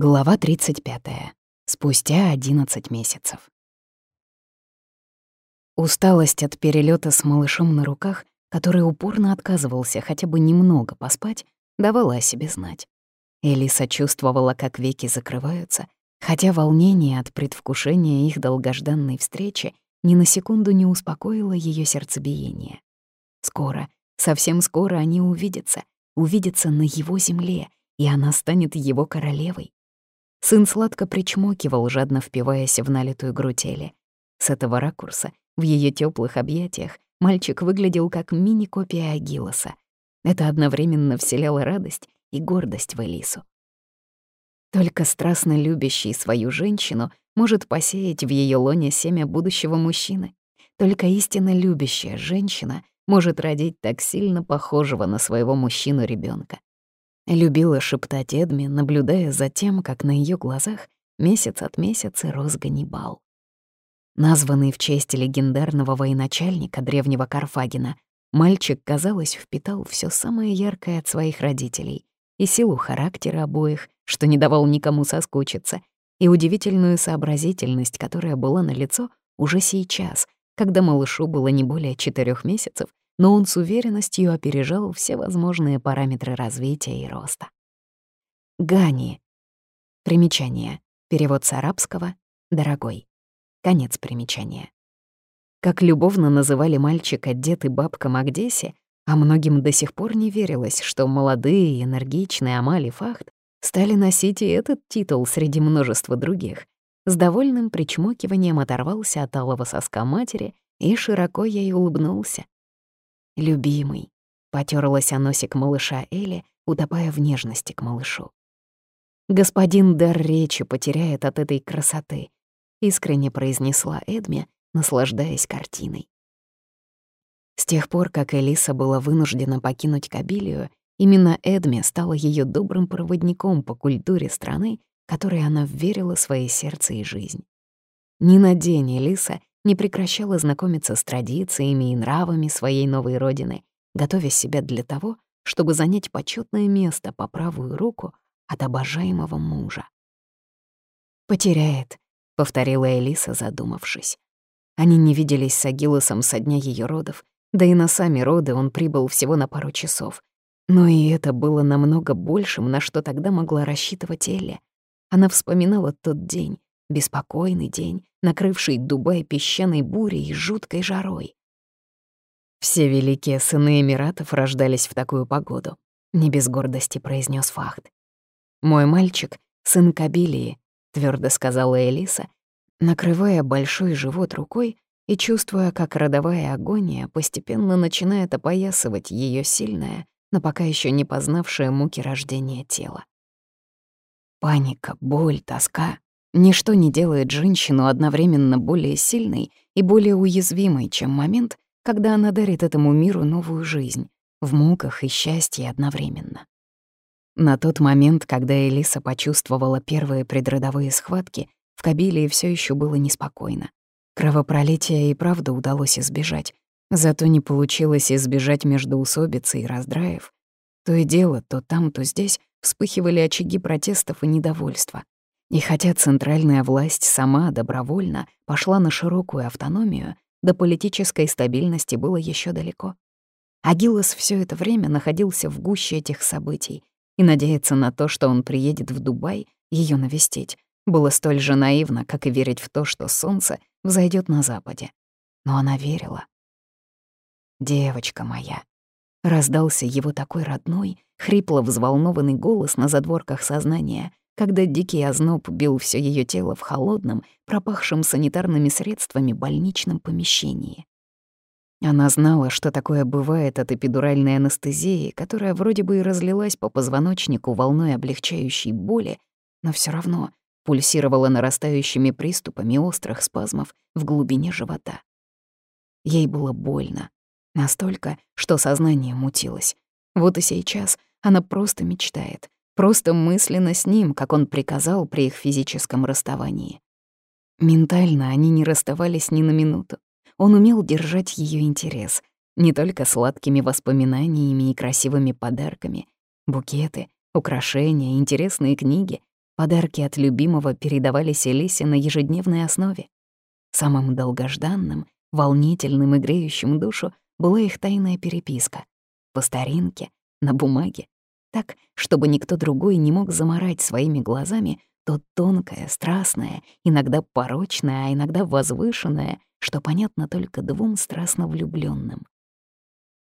Глава 35. Спустя 11 месяцев. Усталость от перелета с малышом на руках, который упорно отказывался хотя бы немного поспать, давала о себе знать. Элиса чувствовала, как веки закрываются, хотя волнение от предвкушения их долгожданной встречи ни на секунду не успокоило ее сердцебиение. Скоро, совсем скоро они увидятся, увидятся на его земле, и она станет его королевой. Сын сладко причмокивал, жадно впиваясь в налитую грудь Эли. С этого ракурса, в ее теплых объятиях, мальчик выглядел как мини-копия Агилоса. Это одновременно вселяло радость и гордость в Элису. Только страстно любящий свою женщину может посеять в ее лоне семя будущего мужчины. Только истинно любящая женщина может родить так сильно похожего на своего мужчину ребенка. Любила шептать Эдми, наблюдая за тем, как на ее глазах месяц от месяца рос Ганнибал. Названный в честь легендарного военачальника древнего Карфагена, мальчик, казалось, впитал все самое яркое от своих родителей и силу характера обоих, что не давал никому соскучиться, и удивительную сообразительность, которая была на лицо уже сейчас, когда малышу было не более четырех месяцев, но он с уверенностью опережал все возможные параметры развития и роста. Гани. Примечание. Перевод с арабского «дорогой». Конец примечания. Как любовно называли мальчика дед и бабка Магдеси, а многим до сих пор не верилось, что молодые и энергичные Амали Фахт стали носить и этот титул среди множества других. С довольным причмокиванием оторвался от алого соска матери и широко ей улыбнулся, «Любимый», — потерлась о носик малыша Эли, утопая в нежности к малышу. «Господин дар речи потеряет от этой красоты», — искренне произнесла Эдми, наслаждаясь картиной. С тех пор, как Элиса была вынуждена покинуть Кабилию, именно Эдми стала ее добрым проводником по культуре страны, которой она верила своей сердце и жизнь. Ни на день Элиса не прекращала знакомиться с традициями и нравами своей новой родины, готовя себя для того, чтобы занять почетное место по правую руку от обожаемого мужа. «Потеряет», — повторила Элиса, задумавшись. Они не виделись с Агилосом со дня ее родов, да и на сами роды он прибыл всего на пару часов. Но и это было намного большим, на что тогда могла рассчитывать Элли. Она вспоминала тот день, беспокойный день, накрывший Дубай песчаной бурей и жуткой жарой. «Все великие сыны Эмиратов рождались в такую погоду», — не без гордости произнес Фахт. «Мой мальчик — сын Кабилии», — твердо сказала Элиса, накрывая большой живот рукой и чувствуя, как родовая агония постепенно начинает опоясывать ее сильное, но пока еще не познавшее муки рождения тело. Паника, боль, тоска Ничто не делает женщину одновременно более сильной и более уязвимой, чем момент, когда она дарит этому миру новую жизнь, в муках и счастье одновременно. На тот момент, когда Элиса почувствовала первые предродовые схватки, в Кабилии все еще было неспокойно. Кровопролития и правда удалось избежать, зато не получилось избежать междоусобицы и раздраев. То и дело, то там, то здесь вспыхивали очаги протестов и недовольства. И хотя центральная власть сама добровольно пошла на широкую автономию, до политической стабильности было еще далеко. Агилос все это время находился в гуще этих событий, и надеяться на то, что он приедет в Дубай ее навестить, было столь же наивно, как и верить в то, что солнце взойдет на западе. Но она верила. «Девочка моя», — раздался его такой родной, хрипло взволнованный голос на задворках сознания, когда дикий озноб бил все ее тело в холодном, пропахшем санитарными средствами больничном помещении. Она знала, что такое бывает от эпидуральной анестезии, которая вроде бы и разлилась по позвоночнику волной облегчающей боли, но все равно пульсировала нарастающими приступами острых спазмов в глубине живота. Ей было больно, настолько, что сознание мутилось. Вот и сейчас она просто мечтает — Просто мысленно с ним, как он приказал при их физическом расставании. Ментально они не расставались ни на минуту. Он умел держать ее интерес не только сладкими воспоминаниями и красивыми подарками, букеты, украшения, интересные книги. Подарки от любимого передавались Элисе на ежедневной основе. Самым долгожданным, волнительным и греющим душу была их тайная переписка. По старинке, на бумаге, так, чтобы никто другой не мог заморать своими глазами то тонкое, страстное, иногда порочное, а иногда возвышенное, что понятно только двум страстно влюбленным.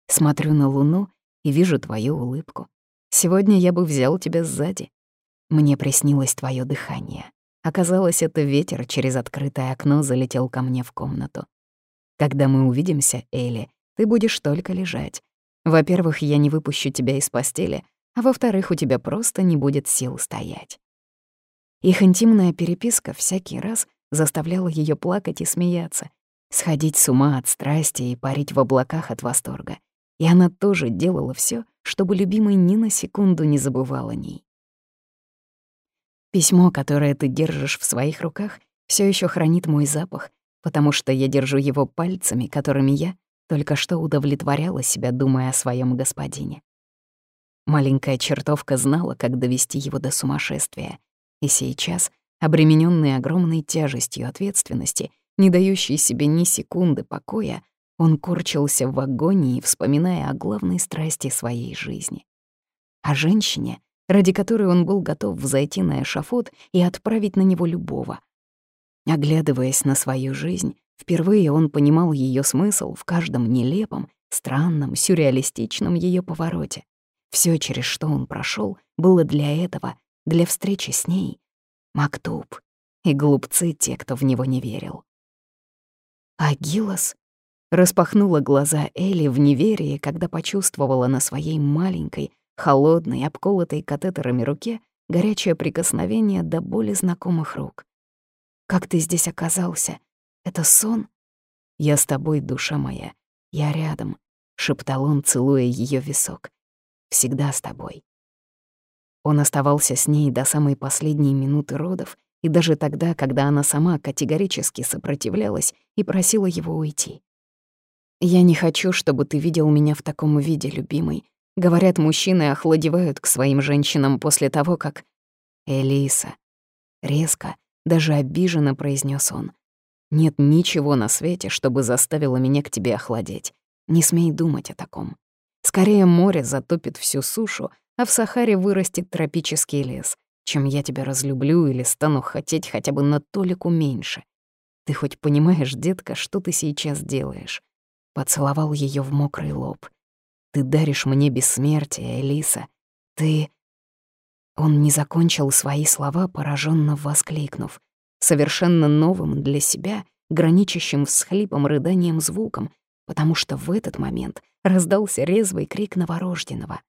Смотрю на луну и вижу твою улыбку. Сегодня я бы взял тебя сзади. Мне приснилось твое дыхание. Оказалось, это ветер через открытое окно залетел ко мне в комнату. Когда мы увидимся, Элли, ты будешь только лежать. Во-первых, я не выпущу тебя из постели, а во-вторых, у тебя просто не будет сил стоять. Их интимная переписка всякий раз заставляла ее плакать и смеяться, сходить с ума от страсти и парить в облаках от восторга. И она тоже делала все, чтобы любимый ни на секунду не забывал о ней. Письмо, которое ты держишь в своих руках, все еще хранит мой запах, потому что я держу его пальцами, которыми я только что удовлетворяла себя, думая о своем господине. Маленькая чертовка знала, как довести его до сумасшествия, и сейчас, обремененный огромной тяжестью ответственности, не дающей себе ни секунды покоя, он корчился в агонии, вспоминая о главной страсти своей жизни. О женщине, ради которой он был готов взойти на эшафот и отправить на него любого. Оглядываясь на свою жизнь, впервые он понимал ее смысл в каждом нелепом, странном, сюрреалистичном ее повороте. Все, через что он прошел, было для этого, для встречи с ней. Мактуб. И глупцы те, кто в него не верил. Агилос распахнула глаза Элли в неверии, когда почувствовала на своей маленькой, холодной, обколотой катетерами руке горячее прикосновение до боли знакомых рук. «Как ты здесь оказался? Это сон?» «Я с тобой, душа моя. Я рядом», — шептал он, целуя ее висок. «Всегда с тобой». Он оставался с ней до самой последней минуты родов и даже тогда, когда она сама категорически сопротивлялась и просила его уйти. «Я не хочу, чтобы ты видел меня в таком виде, любимый. Говорят, мужчины охладевают к своим женщинам после того, как...» «Элиса». Резко, даже обиженно произнес он. «Нет ничего на свете, чтобы заставило меня к тебе охладеть. Не смей думать о таком. Скорее море затопит всю сушу, а в Сахаре вырастет тропический лес, чем я тебя разлюблю или стану хотеть хотя бы на толику меньше. Ты хоть понимаешь, детка, что ты сейчас делаешь?» Поцеловал ее в мокрый лоб. «Ты даришь мне бессмертие, Элиса. Ты...» Он не закончил свои слова, пораженно воскликнув, совершенно новым для себя, граничащим с хлипом рыданием звуком, потому что в этот момент раздался резвый крик новорожденного.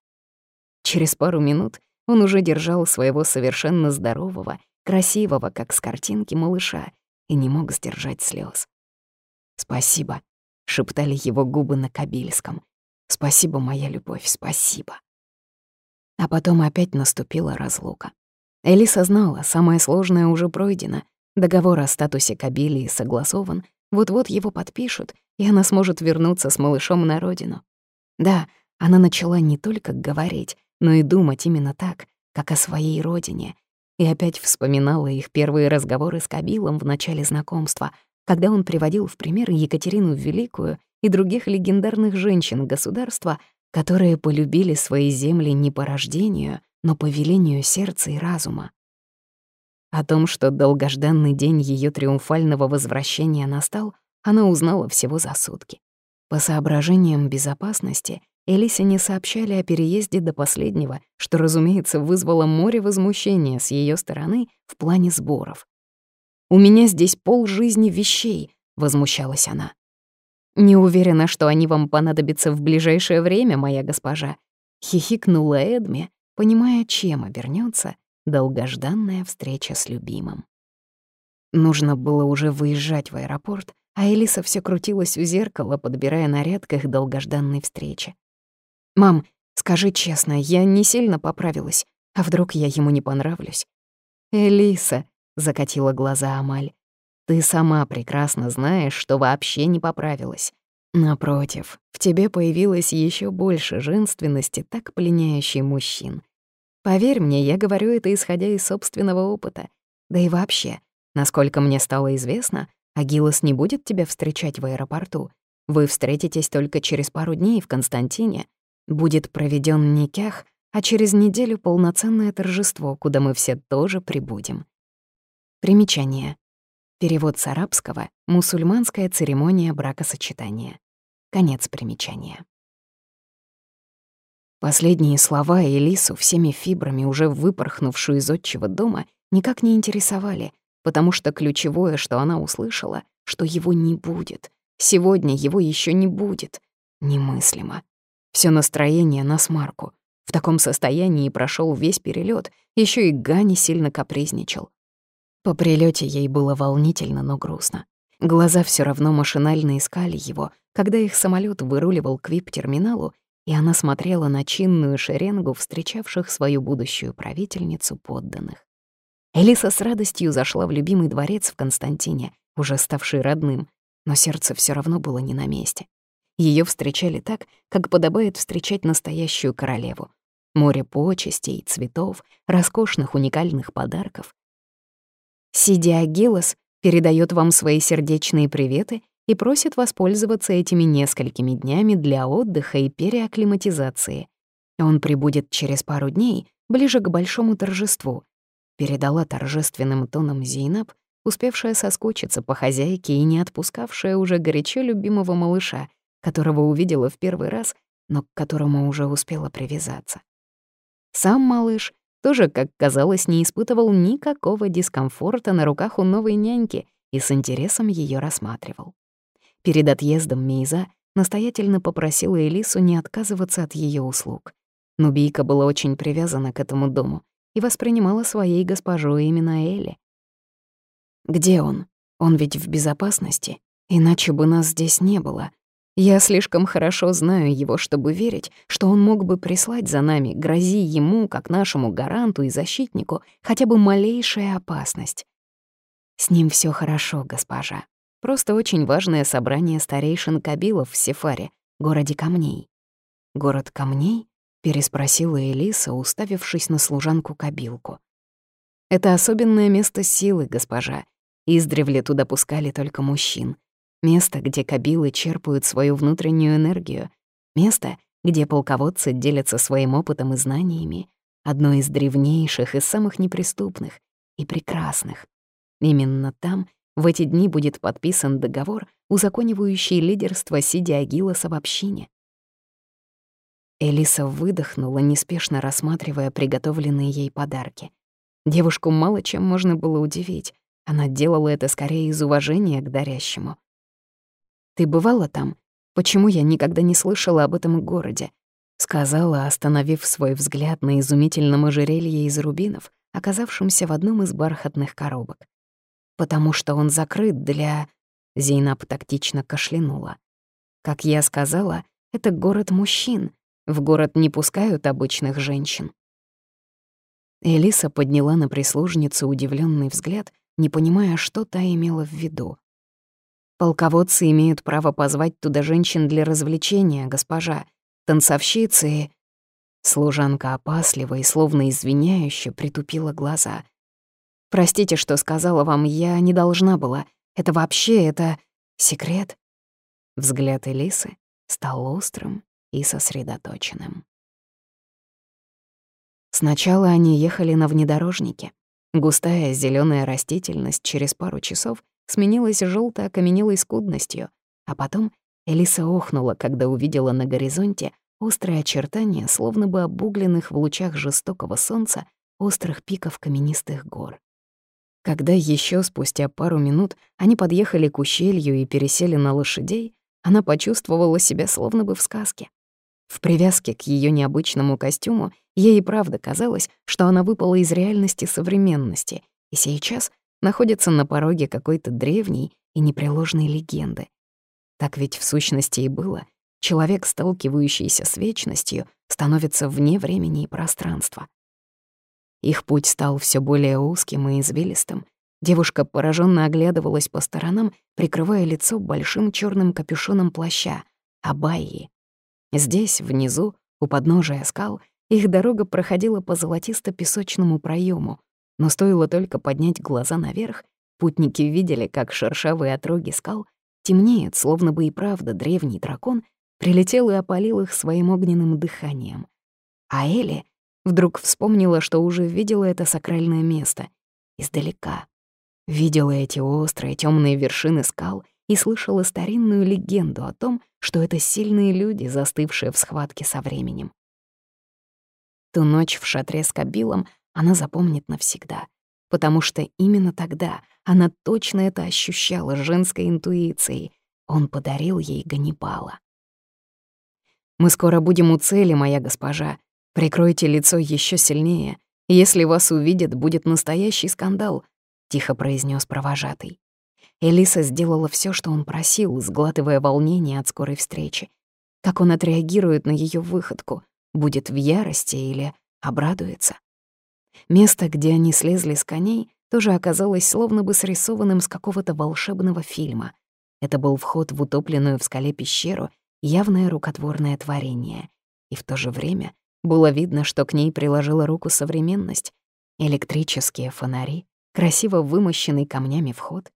Через пару минут он уже держал своего совершенно здорового, красивого, как с картинки, малыша и не мог сдержать слез. «Спасибо», — шептали его губы на кабильском. «Спасибо, моя любовь, спасибо». А потом опять наступила разлука. Элиса знала, самое сложное уже пройдено. Договор о статусе Кабилии согласован, вот-вот его подпишут, и она сможет вернуться с малышом на родину. Да, она начала не только говорить, но и думать именно так, как о своей родине. И опять вспоминала их первые разговоры с Кабилом в начале знакомства, когда он приводил в пример Екатерину Великую и других легендарных женщин государства, которые полюбили свои земли не по рождению, но по велению сердца и разума. О том, что долгожданный день ее триумфального возвращения настал, она узнала всего за сутки. По соображениям безопасности Элисе не сообщали о переезде до последнего, что, разумеется, вызвало море возмущения с ее стороны в плане сборов. «У меня здесь полжизни вещей», — возмущалась она. «Не уверена, что они вам понадобятся в ближайшее время, моя госпожа», — хихикнула Эдми, понимая, чем обернется долгожданная встреча с любимым. Нужно было уже выезжать в аэропорт, а Элиса все крутилась у зеркала, подбирая наряд к их долгожданной встрече. «Мам, скажи честно, я не сильно поправилась. А вдруг я ему не понравлюсь?» «Элиса», — закатила глаза Амаль, «ты сама прекрасно знаешь, что вообще не поправилась. Напротив, в тебе появилось еще больше женственности, так пленяющей мужчин. Поверь мне, я говорю это исходя из собственного опыта. Да и вообще, насколько мне стало известно, Агилос не будет тебя встречать в аэропорту. Вы встретитесь только через пару дней в Константине. Будет проведен никях, а через неделю полноценное торжество, куда мы все тоже прибудем. Примечание. Перевод с арабского «Мусульманская церемония бракосочетания». Конец примечания. Последние слова Элису, всеми фибрами уже выпорхнувшую из отчего дома, никак не интересовали, потому что ключевое, что она услышала, что его не будет. Сегодня его еще не будет. Немыслимо. Все настроение на смарку. В таком состоянии прошел весь перелет, еще и Гани сильно капризничал. По прилете ей было волнительно, но грустно. Глаза все равно машинально искали его, когда их самолет выруливал к вип-терминалу, и она смотрела на чинную шеренгу встречавших свою будущую правительницу подданных. Элиса с радостью зашла в любимый дворец в Константине, уже ставший родным, но сердце все равно было не на месте. Ее встречали так, как подобает встречать настоящую королеву. Море почестей, цветов, роскошных уникальных подарков. Сидя Агилос передает вам свои сердечные приветы и просит воспользоваться этими несколькими днями для отдыха и переакклиматизации. Он прибудет через пару дней, ближе к большому торжеству, передала торжественным тоном Зейнаб, успевшая соскучиться по хозяйке и не отпускавшая уже горячо любимого малыша, которого увидела в первый раз, но к которому уже успела привязаться. Сам малыш тоже, как казалось, не испытывал никакого дискомфорта на руках у новой няньки и с интересом ее рассматривал. Перед отъездом Мейза настоятельно попросила Элису не отказываться от ее услуг. Нубийка была очень привязана к этому дому и воспринимала своей госпожу именно Элли. «Где он? Он ведь в безопасности, иначе бы нас здесь не было», я слишком хорошо знаю его, чтобы верить, что он мог бы прислать за нами, грози ему, как нашему гаранту и защитнику, хотя бы малейшая опасность. С ним все хорошо, госпожа. Просто очень важное собрание старейшин Кабилов в Сефаре, городе камней. «Город камней?» — переспросила Элиса, уставившись на служанку Кабилку. «Это особенное место силы, госпожа. Издревле туда пускали только мужчин. Место, где кабилы черпают свою внутреннюю энергию. Место, где полководцы делятся своим опытом и знаниями. Одно из древнейших и самых неприступных и прекрасных. Именно там в эти дни будет подписан договор, узаконивающий лидерство Сиди Агилоса в общине. Элиса выдохнула, неспешно рассматривая приготовленные ей подарки. Девушку мало чем можно было удивить. Она делала это скорее из уважения к дарящему. Ты бывала там? Почему я никогда не слышала об этом городе?» Сказала, остановив свой взгляд на изумительном ожерелье из рубинов, оказавшемся в одном из бархатных коробок. «Потому что он закрыт для...» Зейнаб тактично кашлянула. «Как я сказала, это город мужчин. В город не пускают обычных женщин». Элиса подняла на прислужницу удивленный взгляд, не понимая, что та имела в виду. Полководцы имеют право позвать туда женщин для развлечения, госпожа. Танцовщицы. Служанка опасливо и словно извиняюще притупила глаза. «Простите, что сказала вам, я не должна была. Это вообще, это... секрет?» Взгляд Элисы стал острым и сосредоточенным. Сначала они ехали на внедорожнике. Густая зеленая растительность через пару часов сменилась желто окаменелой скудностью, а потом Элиса охнула, когда увидела на горизонте острые очертания, словно бы обугленных в лучах жестокого солнца острых пиков каменистых гор. Когда еще спустя пару минут они подъехали к ущелью и пересели на лошадей, она почувствовала себя словно бы в сказке. В привязке к ее необычному костюму ей и правда казалось, что она выпала из реальности современности, и сейчас находится на пороге какой-то древней и непреложной легенды. Так ведь в сущности и было. Человек, сталкивающийся с вечностью, становится вне времени и пространства. Их путь стал все более узким и извилистым. Девушка пораженно оглядывалась по сторонам, прикрывая лицо большим черным капюшоном плаща — абайи. Здесь, внизу, у подножия скал, их дорога проходила по золотисто-песочному проему, но стоило только поднять глаза наверх, путники видели, как шершавые отроги скал темнеют, словно бы и правда древний дракон прилетел и опалил их своим огненным дыханием. А Элли вдруг вспомнила, что уже видела это сакральное место издалека. Видела эти острые темные вершины скал и слышала старинную легенду о том, что это сильные люди, застывшие в схватке со временем. Ту ночь в шатре с Кабилом она запомнит навсегда, потому что именно тогда она точно это ощущала женской интуицией. Он подарил ей Ганнибала. «Мы скоро будем у цели, моя госпожа. Прикройте лицо еще сильнее. Если вас увидят, будет настоящий скандал», — тихо произнес провожатый. Элиса сделала все, что он просил, сглатывая волнение от скорой встречи. Как он отреагирует на ее выходку? Будет в ярости или обрадуется? Место, где они слезли с коней, тоже оказалось словно бы срисованным с какого-то волшебного фильма. Это был вход в утопленную в скале пещеру, явное рукотворное творение. И в то же время было видно, что к ней приложила руку современность. Электрические фонари, красиво вымощенный камнями вход,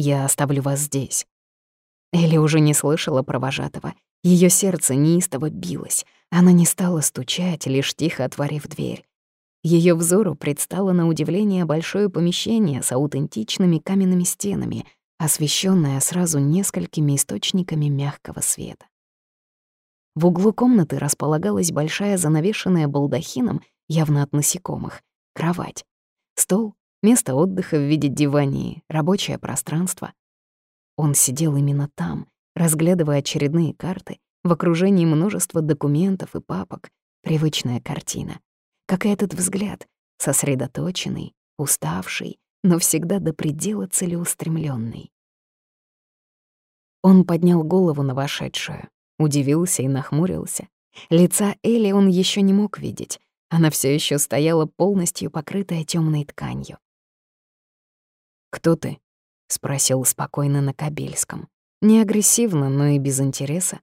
я оставлю вас здесь». Элли уже не слышала провожатого. Ее сердце неистово билось. Она не стала стучать, лишь тихо отворив дверь. Ее взору предстало на удивление большое помещение с аутентичными каменными стенами, освещенное сразу несколькими источниками мягкого света. В углу комнаты располагалась большая занавешенная балдахином, явно от насекомых, кровать, стол Место отдыха в виде дивании, рабочее пространство. Он сидел именно там, разглядывая очередные карты, в окружении множества документов и папок. Привычная картина. Как и этот взгляд, сосредоточенный, уставший, но всегда до предела целеустремленный. Он поднял голову на вошедшую, удивился и нахмурился. Лица Эли он еще не мог видеть. Она все еще стояла полностью покрытая темной тканью. «Кто ты?» — спросил спокойно на Кабельском. Не агрессивно, но и без интереса.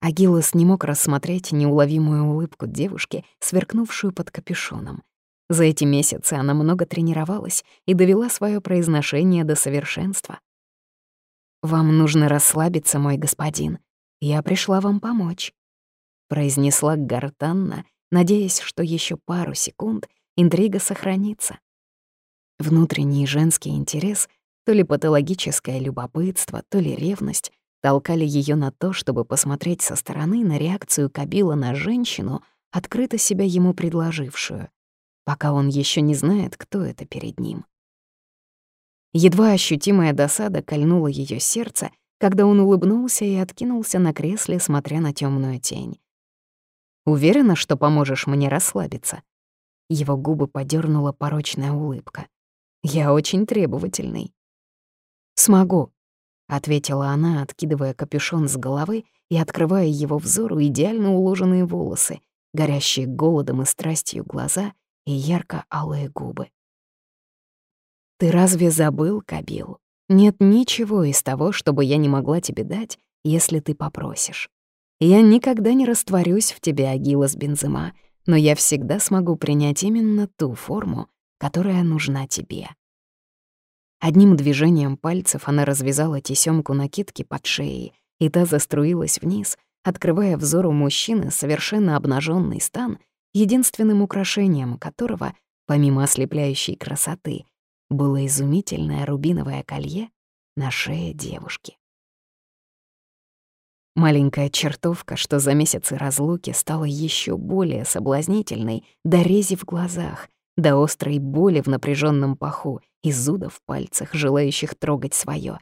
Агилос не мог рассмотреть неуловимую улыбку девушки, сверкнувшую под капюшоном. За эти месяцы она много тренировалась и довела свое произношение до совершенства. «Вам нужно расслабиться, мой господин. Я пришла вам помочь», — произнесла гортанно, надеясь, что еще пару секунд интрига сохранится. Внутренний женский интерес, то ли патологическое любопытство, то ли ревность, толкали ее на то, чтобы посмотреть со стороны на реакцию Кабила на женщину, открыто себя ему предложившую, пока он еще не знает, кто это перед ним. Едва ощутимая досада кольнула ее сердце, когда он улыбнулся и откинулся на кресле, смотря на темную тень. «Уверена, что поможешь мне расслабиться?» Его губы подернула порочная улыбка. Я очень требовательный». «Смогу», — ответила она, откидывая капюшон с головы и открывая его взору идеально уложенные волосы, горящие голодом и страстью глаза и ярко-алые губы. «Ты разве забыл, Кабил? Нет ничего из того, чтобы я не могла тебе дать, если ты попросишь. Я никогда не растворюсь в тебе, Агилас Бензема, но я всегда смогу принять именно ту форму, которая нужна тебе. Одним движением пальцев она развязала тесёмку накидки под шеей, и та заструилась вниз, открывая взору мужчины совершенно обнаженный стан, единственным украшением которого, помимо ослепляющей красоты, было изумительное рубиновое колье на шее девушки. Маленькая чертовка, что за месяцы разлуки стала еще более соблазнительной, до рези в глазах, до острой боли в напряженном паху и зуда в пальцах, желающих трогать свое.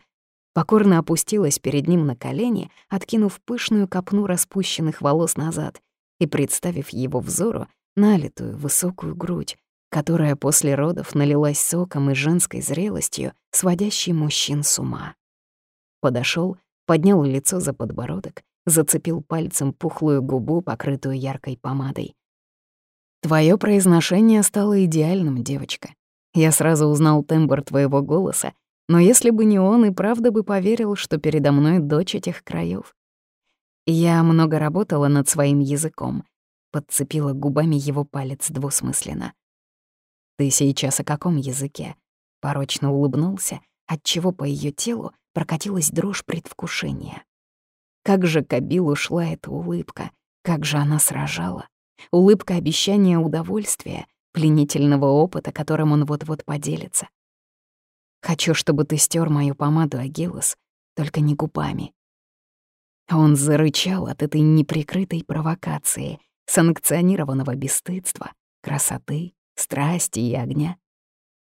Покорно опустилась перед ним на колени, откинув пышную копну распущенных волос назад и представив его взору налитую высокую грудь, которая после родов налилась соком и женской зрелостью, сводящей мужчин с ума. Подошел, поднял лицо за подбородок, зацепил пальцем пухлую губу, покрытую яркой помадой. Твое произношение стало идеальным, девочка. Я сразу узнал тембр твоего голоса, но если бы не он, и правда бы поверил, что передо мной дочь этих краев. Я много работала над своим языком. подцепила губами его палец двусмысленно. «Ты сейчас о каком языке?» Порочно улыбнулся, отчего по ее телу прокатилась дрожь предвкушения. Как же Кабил ушла эта улыбка, как же она сражала. Улыбка обещания удовольствия, пленительного опыта, которым он вот-вот поделится. «Хочу, чтобы ты стер мою помаду, Агилос, только не губами». Он зарычал от этой неприкрытой провокации, санкционированного бесстыдства, красоты, страсти и огня.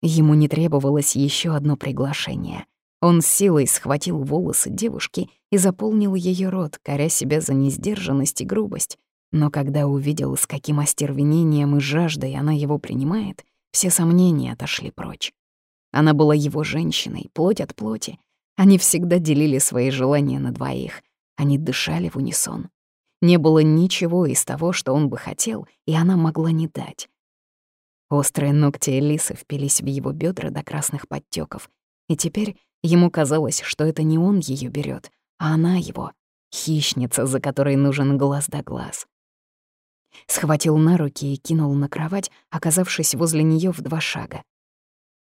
Ему не требовалось еще одно приглашение. Он силой схватил волосы девушки и заполнил ее рот, коря себя за несдержанность и грубость. Но когда увидел, с каким остервенением и жаждой она его принимает, все сомнения отошли прочь. Она была его женщиной, плоть от плоти. Они всегда делили свои желания на двоих. Они дышали в унисон. Не было ничего из того, что он бы хотел, и она могла не дать. Острые ногти Элисы впились в его бедра до красных подтеков, и теперь ему казалось, что это не он ее берет, а она его, хищница, за которой нужен глаз да глаз. Схватил на руки и кинул на кровать, оказавшись возле нее в два шага.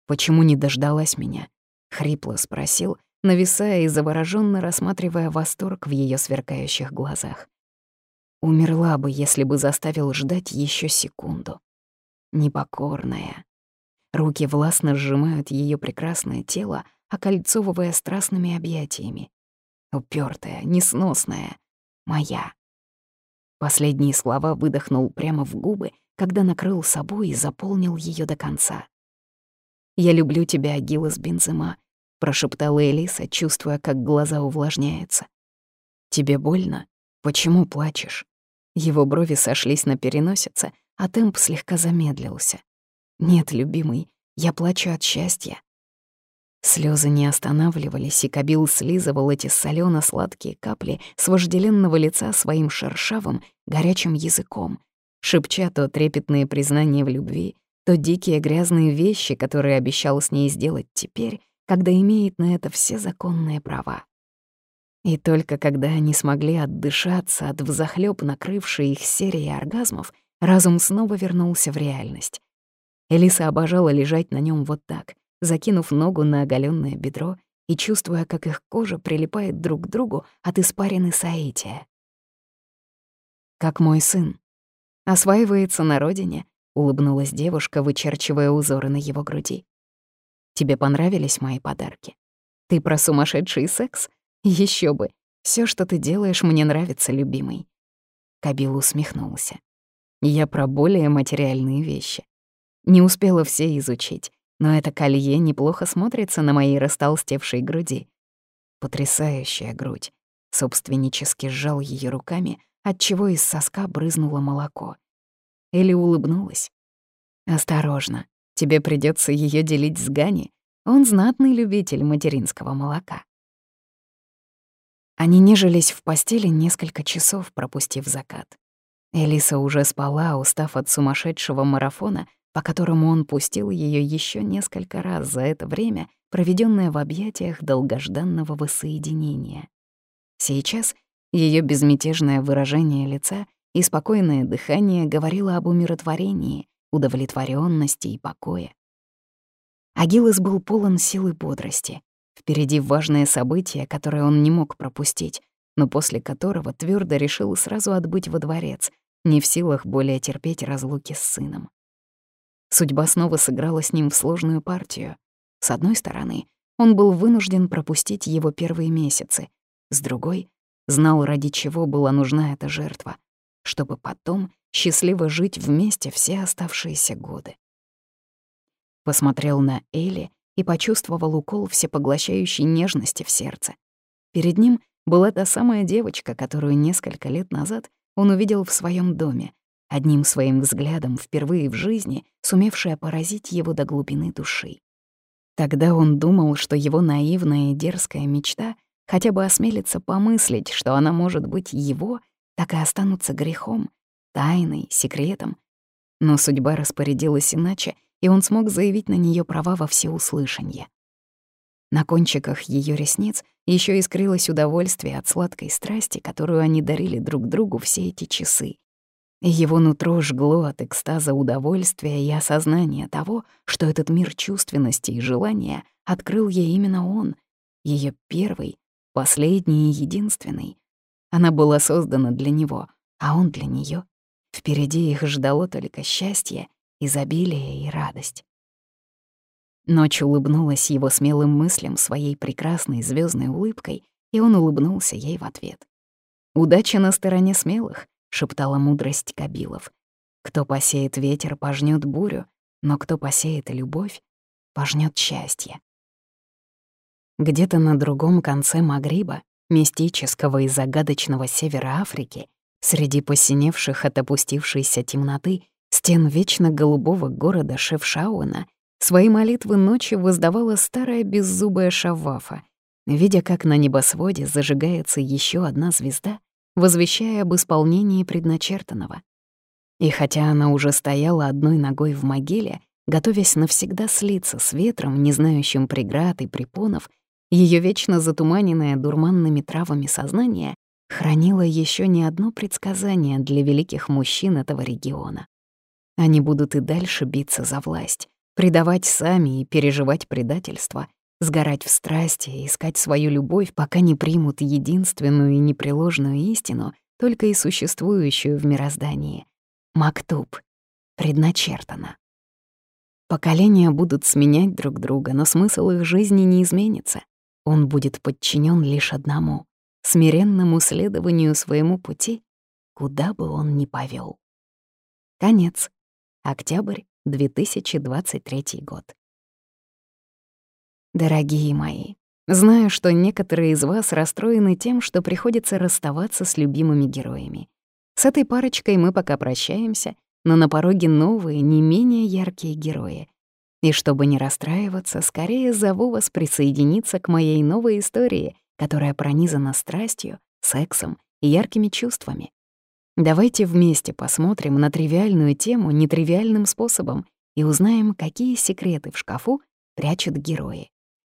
«Почему не дождалась меня?» — хрипло спросил, нависая и завороженно рассматривая восторг в ее сверкающих глазах. Умерла бы, если бы заставил ждать еще секунду непокорная. Руки властно сжимают ее прекрасное тело, окольцовывая страстными объятиями. Упертая, несносная, моя. Последние слова выдохнул прямо в губы, когда накрыл собой и заполнил ее до конца. «Я люблю тебя, Агилас Бензема», — прошептала Элиса, чувствуя, как глаза увлажняются. «Тебе больно? Почему плачешь?» Его брови сошлись на переносице, а темп слегка замедлился. «Нет, любимый, я плачу от счастья». Слезы не останавливались, и Кабил слизывал эти солено сладкие капли с вожделенного лица своим шершавым, горячим языком, шепча то трепетные признания в любви, то дикие грязные вещи, которые обещал с ней сделать теперь, когда имеет на это все законные права. И только когда они смогли отдышаться от взахлёб накрывшей их серии оргазмов, Разум снова вернулся в реальность. Элиса обожала лежать на нем вот так, закинув ногу на оголенное бедро и чувствуя, как их кожа прилипает друг к другу от испарины соития. «Как мой сын. Осваивается на родине», — улыбнулась девушка, вычерчивая узоры на его груди. «Тебе понравились мои подарки? Ты про сумасшедший секс? Еще бы. Все, что ты делаешь, мне нравится, любимый». Кабил усмехнулся. Я про более материальные вещи. Не успела все изучить, но это колье неплохо смотрится на моей растолстевшей груди. Потрясающая грудь. Собственнически сжал ее руками, отчего из соска брызнуло молоко. Или улыбнулась. «Осторожно, тебе придется ее делить с Гани. Он знатный любитель материнского молока». Они нежились в постели несколько часов, пропустив закат. Элиса уже спала, устав от сумасшедшего марафона, по которому он пустил ее еще несколько раз за это время, проведенное в объятиях долгожданного воссоединения. Сейчас ее безмятежное выражение лица и спокойное дыхание говорило об умиротворении, удовлетворенности и покое. Агилос был полон силы бодрости. Впереди важное событие, которое он не мог пропустить, но после которого твердо решил сразу отбыть во дворец, не в силах более терпеть разлуки с сыном. Судьба снова сыграла с ним в сложную партию. С одной стороны, он был вынужден пропустить его первые месяцы, с другой — знал, ради чего была нужна эта жертва, чтобы потом счастливо жить вместе все оставшиеся годы. Посмотрел на Элли и почувствовал укол всепоглощающей нежности в сердце. Перед ним была та самая девочка, которую несколько лет назад он увидел в своем доме, одним своим взглядом впервые в жизни сумевшая поразить его до глубины души. Тогда он думал, что его наивная и дерзкая мечта хотя бы осмелится помыслить, что она может быть его, так и останутся грехом, тайной, секретом. Но судьба распорядилась иначе, и он смог заявить на нее права во всеуслышание. На кончиках ее ресниц еще искрилось удовольствие от сладкой страсти, которую они дарили друг другу все эти часы. Его нутро жгло от экстаза удовольствия и осознания того, что этот мир чувственности и желания открыл ей именно он, ее первый, последний и единственный. Она была создана для него, а он для нее. Впереди их ждало только счастье, изобилие и радость. Ночь улыбнулась его смелым мыслям своей прекрасной звездной улыбкой, и он улыбнулся ей в ответ. «Удача на стороне смелых», — шептала мудрость Кабилов. «Кто посеет ветер, пожнет бурю, но кто посеет любовь, пожнет счастье». Где-то на другом конце Магриба, мистического и загадочного севера Африки, среди посиневших от опустившейся темноты стен вечно голубого города Шефшауэна, Свои молитвы ночью воздавала старая беззубая Шавафа, видя, как на небосводе зажигается еще одна звезда, возвещая об исполнении предначертанного. И хотя она уже стояла одной ногой в могиле, готовясь навсегда слиться с ветром, не знающим преград и препонов, ее вечно затуманенное дурманными травами сознание хранило еще не одно предсказание для великих мужчин этого региона. Они будут и дальше биться за власть, предавать сами и переживать предательство, сгорать в страсти, искать свою любовь, пока не примут единственную и непреложную истину, только и существующую в мироздании. Мактуб. Предначертано. Поколения будут сменять друг друга, но смысл их жизни не изменится. Он будет подчинен лишь одному — смиренному следованию своему пути, куда бы он ни повел. Конец. Октябрь 2023 год. Дорогие мои, знаю, что некоторые из вас расстроены тем, что приходится расставаться с любимыми героями. С этой парочкой мы пока прощаемся, но на пороге новые, не менее яркие герои. И чтобы не расстраиваться, скорее зову вас присоединиться к моей новой истории, которая пронизана страстью, сексом и яркими чувствами. Давайте вместе посмотрим на тривиальную тему нетривиальным способом и узнаем, какие секреты в шкафу прячут герои.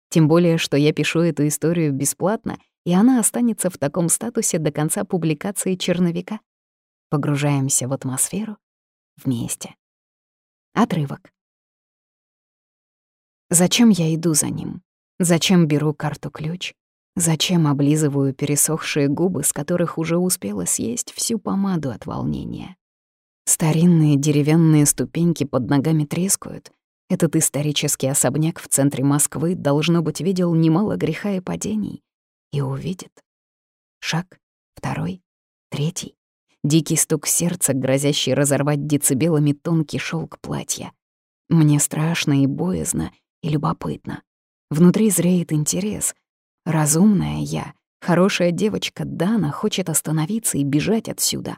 Тем более, что я пишу эту историю бесплатно, и она останется в таком статусе до конца публикации черновика. Погружаемся в атмосферу вместе. Отрывок. Зачем я иду за ним? Зачем беру карту-ключ? Зачем облизываю пересохшие губы, с которых уже успела съесть всю помаду от волнения? Старинные деревянные ступеньки под ногами трескают. Этот исторический особняк в центре Москвы, должно быть, видел немало греха и падений. И увидит. Шаг, второй, третий. Дикий стук сердца, грозящий разорвать децибелами тонкий шелк платья. Мне страшно и боязно, и любопытно. Внутри зреет интерес, Разумная я, хорошая девочка Дана хочет остановиться и бежать отсюда.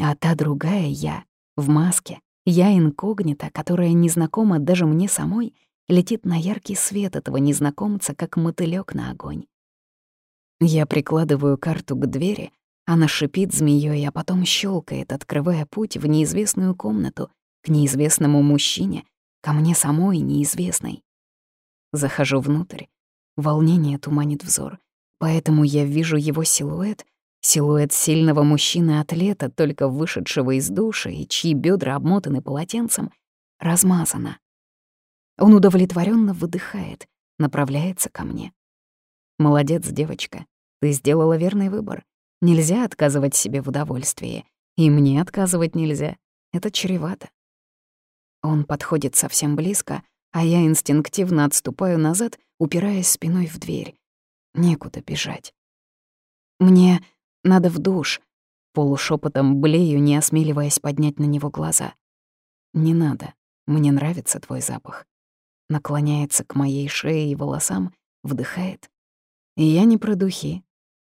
А та другая я, в маске, я инкогнита, которая незнакома даже мне самой, летит на яркий свет этого незнакомца, как мотылёк на огонь. Я прикладываю карту к двери, она шипит змеёй, а потом щелкает, открывая путь в неизвестную комнату, к неизвестному мужчине, ко мне самой неизвестной. Захожу внутрь, Волнение туманит взор. Поэтому я вижу его силуэт, силуэт сильного мужчины-атлета, только вышедшего из души и чьи бедра обмотаны полотенцем, размазано. Он удовлетворенно выдыхает, направляется ко мне. «Молодец, девочка, ты сделала верный выбор. Нельзя отказывать себе в удовольствии. И мне отказывать нельзя. Это чревато». Он подходит совсем близко, а я инстинктивно отступаю назад, упираясь спиной в дверь. Некуда бежать. «Мне надо в душ», — полушепотом блею, не осмеливаясь поднять на него глаза. «Не надо, мне нравится твой запах». Наклоняется к моей шее и волосам, вдыхает. И я не про духи.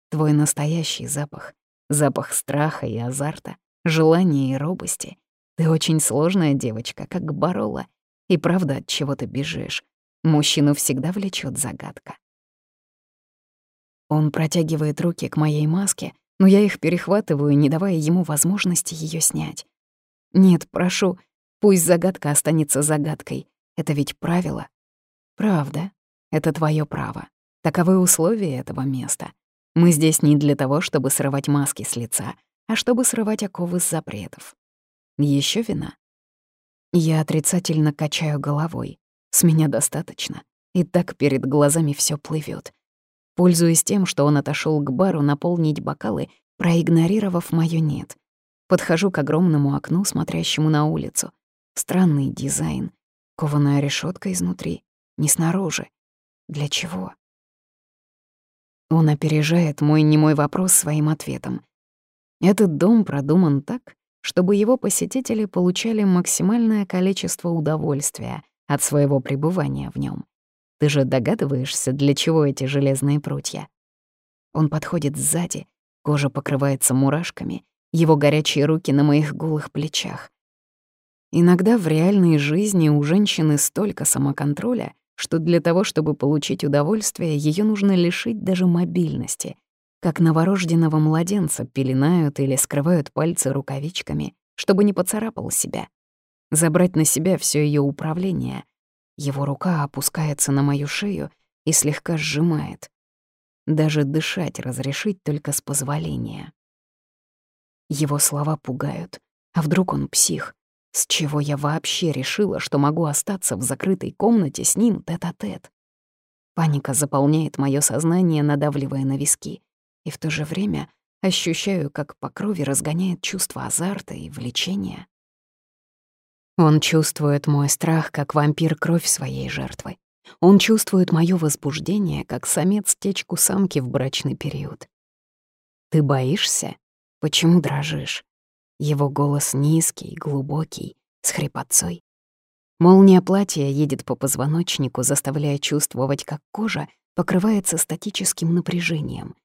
Твой настоящий запах. Запах страха и азарта, желания и робости. Ты очень сложная девочка, как Барола, и правда, от чего ты бежишь? Мужчину всегда влечет загадка. Он протягивает руки к моей маске, но я их перехватываю, не давая ему возможности ее снять. Нет, прошу, пусть загадка останется загадкой. Это ведь правило. Правда, это твое право. Таковы условия этого места. Мы здесь не для того, чтобы срывать маски с лица, а чтобы срывать оковы с запретов. Еще вина? Я отрицательно качаю головой. С меня достаточно. И так перед глазами все плывет. Пользуясь тем, что он отошел к бару наполнить бокалы, проигнорировав моё «нет». Подхожу к огромному окну, смотрящему на улицу. Странный дизайн. Кованая решетка изнутри, не снаружи. Для чего? Он опережает мой немой вопрос своим ответом. Этот дом продуман так, чтобы его посетители получали максимальное количество удовольствия от своего пребывания в нем. Ты же догадываешься, для чего эти железные прутья? Он подходит сзади, кожа покрывается мурашками, его горячие руки на моих голых плечах. Иногда в реальной жизни у женщины столько самоконтроля, что для того, чтобы получить удовольствие, ее нужно лишить даже мобильности. Как новорожденного младенца пеленают или скрывают пальцы рукавичками, чтобы не поцарапал себя. Забрать на себя все ее управление. Его рука опускается на мою шею и слегка сжимает. Даже дышать разрешить только с позволения. Его слова пугают. А вдруг он псих? С чего я вообще решила, что могу остаться в закрытой комнате с ним тет-а-тет? -тет? Паника заполняет мое сознание, надавливая на виски. И в то же время ощущаю, как по крови разгоняет чувство азарта и влечения. Он чувствует мой страх, как вампир кровь своей жертвы. Он чувствует мое возбуждение, как самец течку самки в брачный период. «Ты боишься? Почему дрожишь?» Его голос низкий, глубокий, с хрипотцой. Молния платья едет по позвоночнику, заставляя чувствовать, как кожа покрывается статическим напряжением.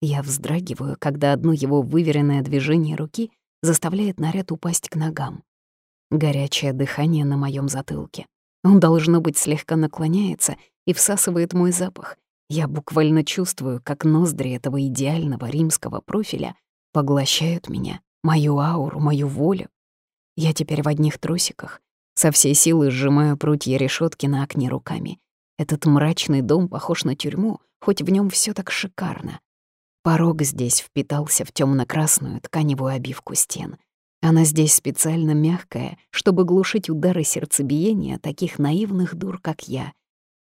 Я вздрагиваю, когда одно его выверенное движение руки заставляет наряд упасть к ногам. Горячее дыхание на моем затылке. Он, должно быть, слегка наклоняется и всасывает мой запах. Я буквально чувствую, как ноздри этого идеального римского профиля поглощают меня, мою ауру, мою волю. Я теперь в одних трусиках, со всей силы сжимаю прутья решетки на окне руками. Этот мрачный дом похож на тюрьму, хоть в нем все так шикарно. Порог здесь впитался в темно красную тканевую обивку стен. Она здесь специально мягкая, чтобы глушить удары сердцебиения таких наивных дур, как я.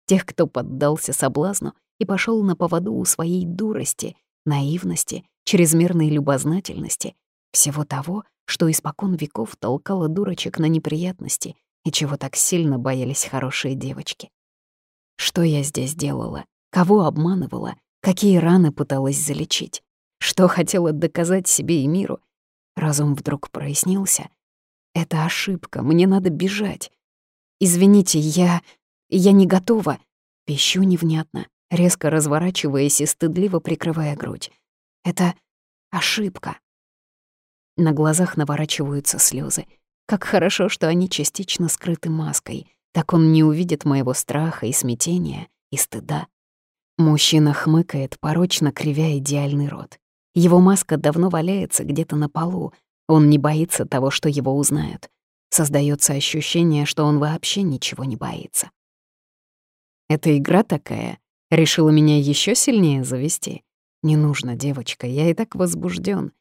Тех, кто поддался соблазну и пошел на поводу у своей дурости, наивности, чрезмерной любознательности всего того, что испокон веков толкало дурочек на неприятности и чего так сильно боялись хорошие девочки. Что я здесь делала? Кого обманывала? Какие раны пыталась залечить? Что хотела доказать себе и миру? Разум вдруг прояснился. Это ошибка, мне надо бежать. Извините, я... я не готова. Пищу невнятно, резко разворачиваясь и стыдливо прикрывая грудь. Это ошибка. На глазах наворачиваются слезы. Как хорошо, что они частично скрыты маской. Так он не увидит моего страха и смятения, и стыда. Мужчина хмыкает, порочно кривя идеальный рот. Его маска давно валяется где-то на полу. Он не боится того, что его узнают. Создается ощущение, что он вообще ничего не боится. Эта игра такая. Решила меня еще сильнее завести. Не нужно, девочка, я и так возбужден.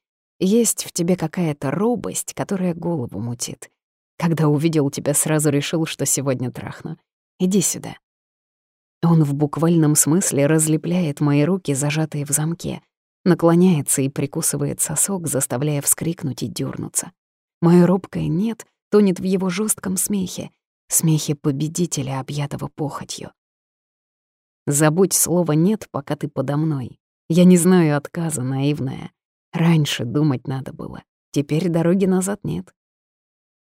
Есть в тебе какая-то робость, которая голову мутит. Когда увидел тебя, сразу решил, что сегодня трахну. Иди сюда. Он в буквальном смысле разлепляет мои руки, зажатые в замке, наклоняется и прикусывает сосок, заставляя вскрикнуть и дернуться. Моё робкое «нет» тонет в его жестком смехе, смехе победителя, объятого похотью. Забудь слово «нет», пока ты подо мной. Я не знаю отказа, наивная. Раньше думать надо было. Теперь дороги назад нет.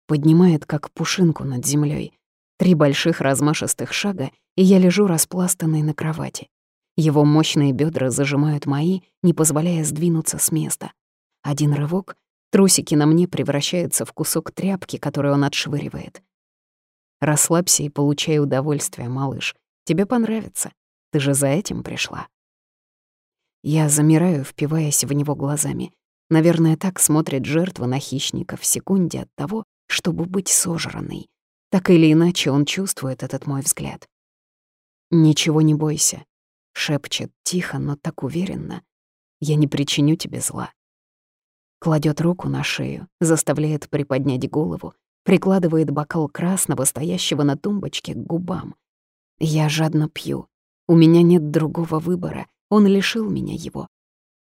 Поднимает, как пушинку над землей. Три больших размашистых шага, и я лежу распластанной на кровати. Его мощные бедра зажимают мои, не позволяя сдвинуться с места. Один рывок, трусики на мне превращаются в кусок тряпки, который он отшвыривает. Расслабься и получай удовольствие, малыш. Тебе понравится. Ты же за этим пришла. Я замираю, впиваясь в него глазами. Наверное, так смотрит жертва на хищника в секунде от того, чтобы быть сожранной. Так или иначе он чувствует этот мой взгляд. «Ничего не бойся», — шепчет тихо, но так уверенно. «Я не причиню тебе зла». Кладет руку на шею, заставляет приподнять голову, прикладывает бокал красного, стоящего на тумбочке, к губам. Я жадно пью. У меня нет другого выбора, он лишил меня его.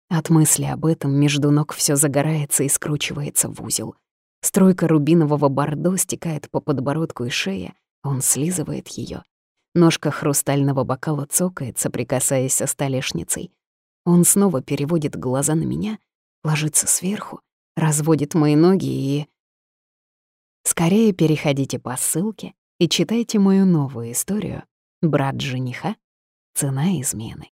От мысли об этом между ног все загорается и скручивается в узел. Стройка рубинового бордо стекает по подбородку и шее, он слизывает ее. Ножка хрустального бокала цокается, прикасаясь со столешницей. Он снова переводит глаза на меня, ложится сверху, разводит мои ноги и... Скорее переходите по ссылке и читайте мою новую историю «Брат жениха. Цена измены».